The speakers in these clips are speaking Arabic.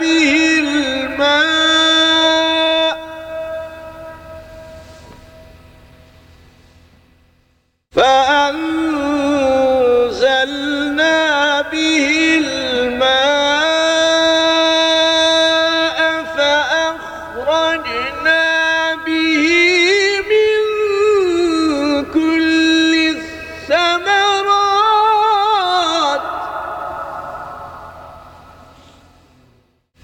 به الماء. فأنزلنا به الماء فأخرجنا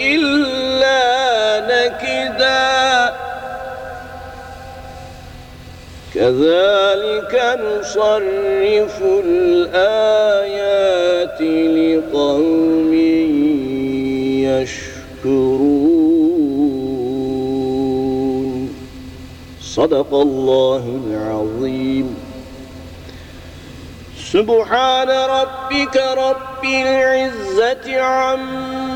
إلا نكدا. كذلك نصرف الآيات لقوم يشكرون. صدق الله العظيم. سبحان ربك رب العزة عما